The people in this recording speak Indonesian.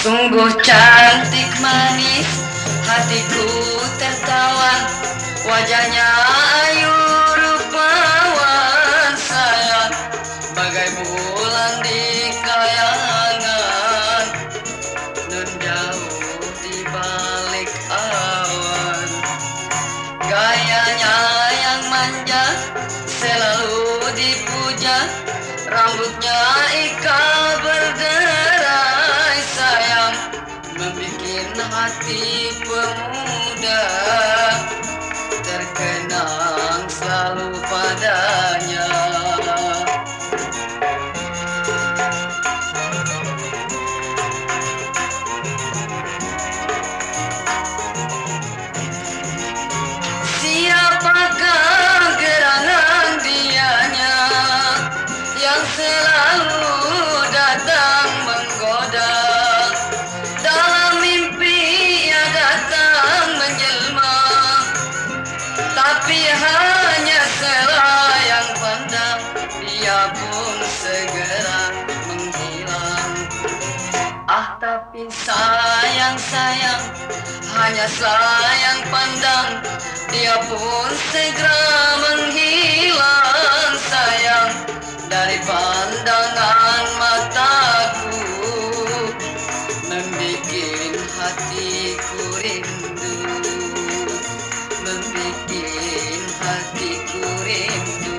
Sungguh cantik manis Hatiku tertawa. Wajahnya ayu rupawan sayang Bagai bulan di kayangan Nun jauh di balik awan. Gayanya yang manja Selalu dipuja Rambutnya ikal berderai hati pemuda. Terkenang selalu padanya. Siapakah gerangan dianya Yang selalu Tapi sayang sayang Hanya sayang pandang. Dia pun segera menghilang sayang Dari pandangan mataku. Membuat hatiku rindu membuat hatiku rindu.